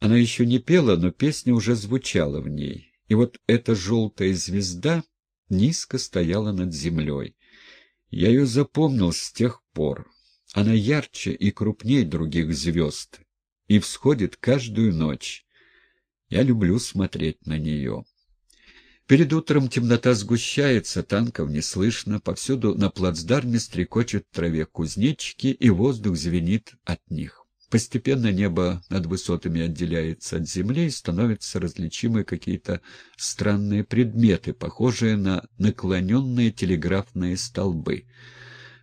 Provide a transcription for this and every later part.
Она еще не пела, но песня уже звучала в ней. И вот эта желтая звезда низко стояла над землей. Я ее запомнил с тех пор. Она ярче и крупнее других звезд и всходит каждую ночь. Я люблю смотреть на нее. Перед утром темнота сгущается, танков не слышно, повсюду на плацдарме стрекочут в траве кузнечики, и воздух звенит от них. Постепенно небо над высотами отделяется от земли и становятся различимы какие-то странные предметы, похожие на наклоненные телеграфные столбы.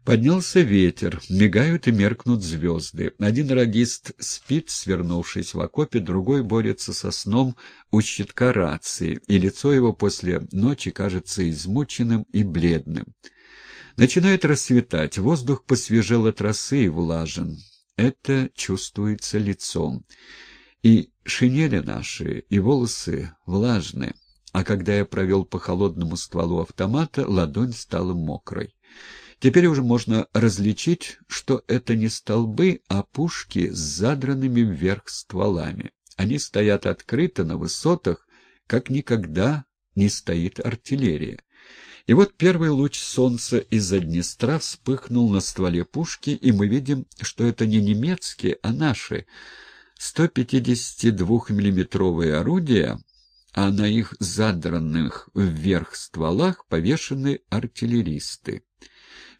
Поднялся ветер, мигают и меркнут звезды. Один радист спит, свернувшись в окопе, другой борется со сном у щитка рации, и лицо его после ночи кажется измученным и бледным. Начинает рассветать, воздух посвежел от росы и влажен. Это чувствуется лицом. И шинели наши, и волосы влажны, а когда я провел по холодному стволу автомата, ладонь стала мокрой. Теперь уже можно различить, что это не столбы, а пушки с задранными вверх стволами. Они стоят открыто на высотах, как никогда не стоит артиллерия. И вот первый луч солнца из-за Днестра вспыхнул на стволе пушки, и мы видим, что это не немецкие, а наши. 152-миллиметровые орудия, а на их задранных вверх стволах повешены артиллеристы.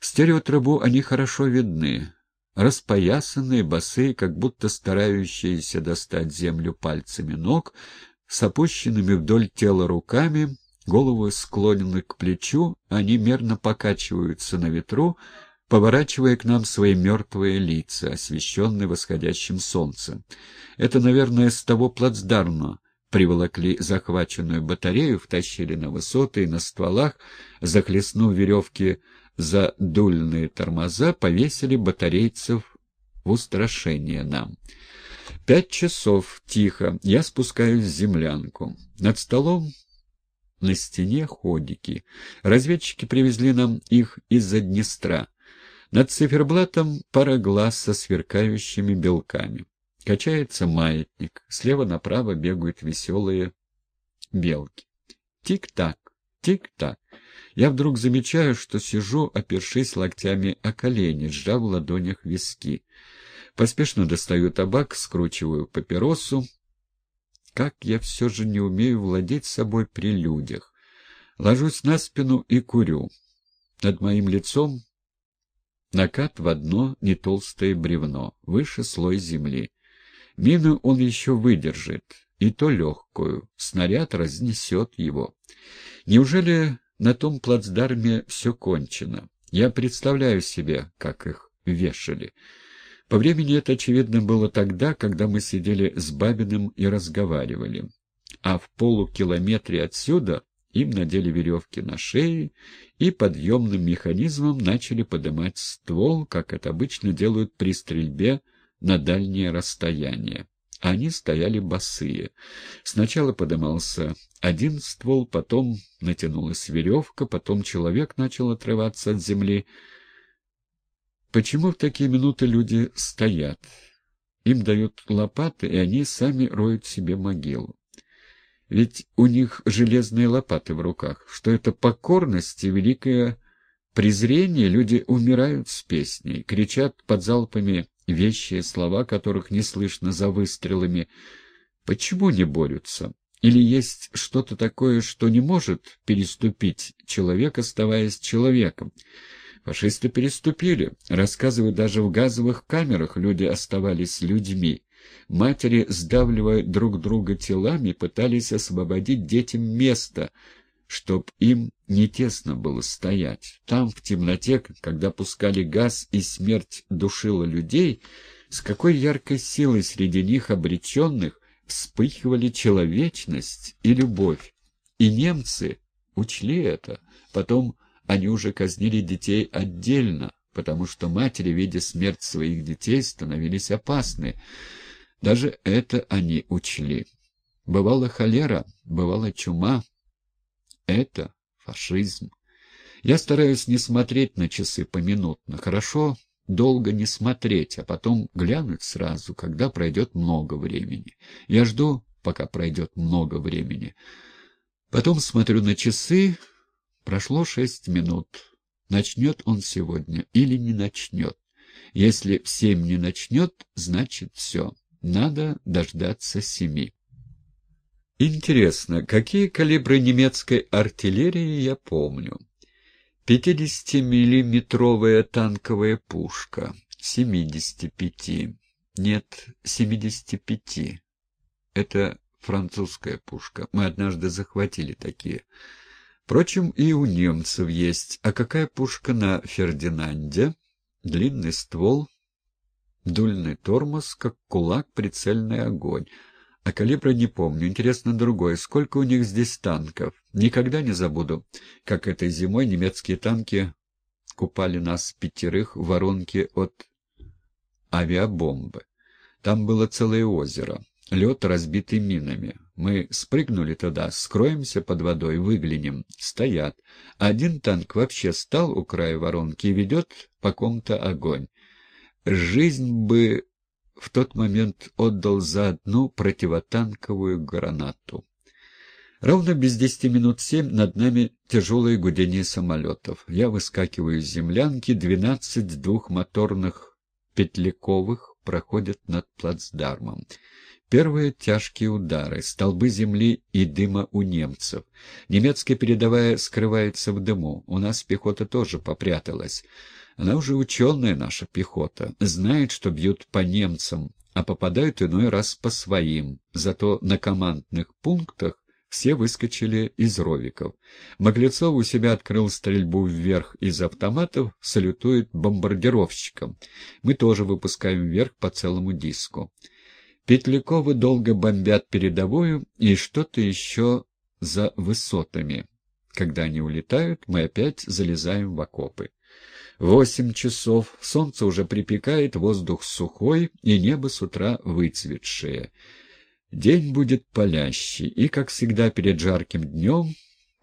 В стереотрубу они хорошо видны, распоясанные, босые, как будто старающиеся достать землю пальцами ног, с опущенными вдоль тела руками, головы склонены к плечу, они мерно покачиваются на ветру, поворачивая к нам свои мертвые лица, освещенные восходящим солнцем. Это, наверное, с того плацдарма приволокли захваченную батарею, втащили на высоты и на стволах, захлестнув веревки за дульные тормоза повесили батарейцев в устрашение нам. Пять часов, тихо, я спускаюсь в землянку. Над столом на стене ходики. Разведчики привезли нам их из-за Днестра. Над циферблатом пара глаз со сверкающими белками. Качается маятник. Слева направо бегают веселые белки. Тик-так, тик-так. Я вдруг замечаю, что сижу, опершись локтями о колени, сжав в ладонях виски. Поспешно достаю табак, скручиваю папиросу. Как я все же не умею владеть собой при людях. Ложусь на спину и курю. Над моим лицом накат в одно не толстое бревно, выше слой земли. Мину он еще выдержит, и то легкую. Снаряд разнесет его. Неужели на том плацдарме все кончено. Я представляю себе, как их вешали. По времени это, очевидно, было тогда, когда мы сидели с Бабиным и разговаривали. А в полукилометре отсюда им надели веревки на шеи и подъемным механизмом начали поднимать ствол, как это обычно делают при стрельбе на дальнее расстояние. Они стояли босые. Сначала подымался один ствол, потом натянулась веревка, потом человек начал отрываться от земли. Почему в такие минуты люди стоят? Им дают лопаты, и они сами роют себе могилу. Ведь у них железные лопаты в руках. Что это покорность и великое презрение, люди умирают с песней, кричат под залпами вещие слова, которых не слышно за выстрелами. Почему не борются? Или есть что-то такое, что не может переступить человек, оставаясь человеком? Фашисты переступили. Рассказывают, даже в газовых камерах люди оставались людьми. Матери, сдавливая друг друга телами, пытались освободить детям место, чтоб им не тесно было стоять. Там, в темноте, когда пускали газ и смерть душила людей, с какой яркой силой среди них обреченных вспыхивали человечность и любовь. И немцы учли это. Потом они уже казнили детей отдельно, потому что матери, видя смерть своих детей, становились опасны. Даже это они учли. Бывала холера, бывала чума, это фашизм. Я стараюсь не смотреть на часы поминутно. Хорошо, долго не смотреть, а потом глянуть сразу, когда пройдет много времени. Я жду, пока пройдет много времени. Потом смотрю на часы, прошло шесть минут. Начнет он сегодня или не начнет. Если в семь не начнет, значит все. Надо дождаться семи. Интересно, какие калибры немецкой артиллерии я помню? 50-миллиметровая танковая пушка, 75, нет, 75. Это французская пушка. Мы однажды захватили такие. Впрочем, и у немцев есть. А какая пушка на Фердинанде? Длинный ствол, дульный тормоз, как кулак, прицельный огонь. А калибра не помню. Интересно другое. Сколько у них здесь танков? Никогда не забуду, как этой зимой немецкие танки купали нас пятерых в воронке от авиабомбы. Там было целое озеро. Лед, разбитый минами. Мы спрыгнули туда, скроемся под водой, выглянем. Стоят. Один танк вообще стал у края воронки и ведет по ком-то огонь. Жизнь бы в тот момент отдал за одну противотанковую гранату. Ровно без десяти минут семь над нами тяжелое гудение самолетов. Я выскакиваю из землянки, двенадцать двухмоторных петляковых проходят над плацдармом. Первые тяжкие удары, столбы земли и дыма у немцев. Немецкая передовая скрывается в дыму. У нас пехота тоже попряталась. Она уже ученая наша пехота, знает, что бьют по немцам, а попадают иной раз по своим. Зато на командных пунктах все выскочили из ровиков. Маглецов у себя открыл стрельбу вверх из автоматов, салютует бомбардировщикам. Мы тоже выпускаем вверх по целому диску. Петляковы долго бомбят передовую и что-то еще за высотами. Когда они улетают, мы опять залезаем в окопы. Восемь часов, солнце уже припекает, воздух сухой, и небо с утра выцветшее. День будет палящий, и, как всегда перед жарким днем,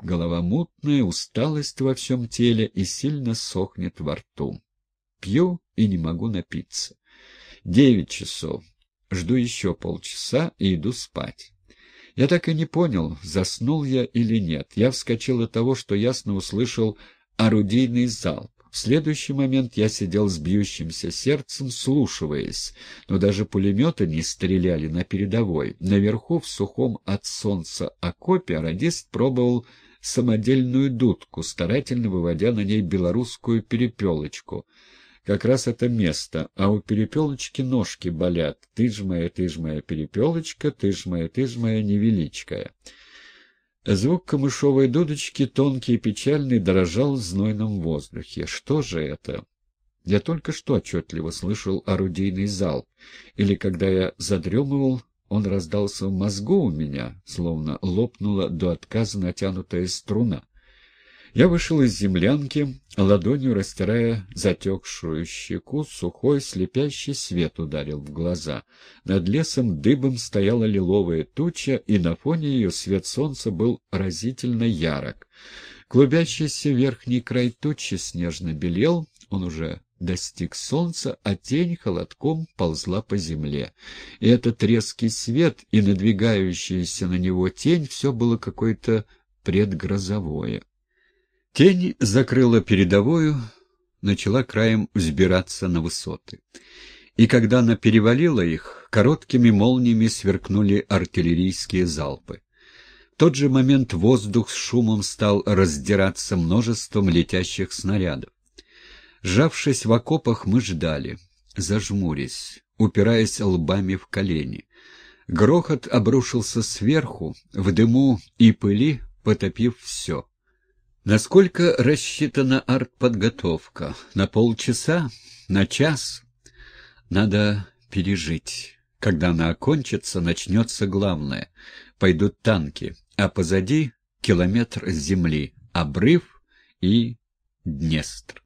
голова мутная, усталость во всем теле и сильно сохнет во рту. Пью и не могу напиться. Девять часов. Жду еще полчаса и иду спать. Я так и не понял, заснул я или нет. Я вскочил от того, что ясно услышал орудийный залп. В следующий момент я сидел с бьющимся сердцем, слушаясь, но даже пулеметы не стреляли на передовой. Наверху, в сухом от солнца окопе, радист пробовал самодельную дудку, старательно выводя на ней белорусскую перепелочку. Как раз это место, а у перепелочки ножки болят. Ты ж моя, ты ж моя перепелочка, ты ж моя, ты ж моя невеличкая. Звук камышовой дудочки, тонкий и печальный, дрожал в знойном воздухе. Что же это? Я только что отчетливо слышал орудийный залп, или когда я задремывал, он раздался в мозгу у меня, словно лопнула до отказа натянутая струна. Я вышел из землянки, ладонью растирая затекшую щеку, сухой слепящий свет ударил в глаза. Над лесом дыбом стояла лиловая туча, и на фоне ее свет солнца был разительно ярок. Клубящийся верхний край тучи снежно белел, он уже достиг солнца, а тень холодком ползла по земле. И этот резкий свет и надвигающаяся на него тень — все было какое-то предгрозовое. Тень закрыла передовую, начала краем взбираться на высоты. И когда она перевалила их, короткими молниями сверкнули артиллерийские залпы. В тот же момент воздух с шумом стал раздираться множеством летящих снарядов. Сжавшись в окопах, мы ждали, зажмурясь, упираясь лбами в колени. Грохот обрушился сверху, в дыму и пыли, потопив все. Насколько рассчитана артподготовка? На полчаса? На час? Надо пережить. Когда она окончится, начнется главное. Пойдут танки, а позади километр земли, обрыв и Днестр.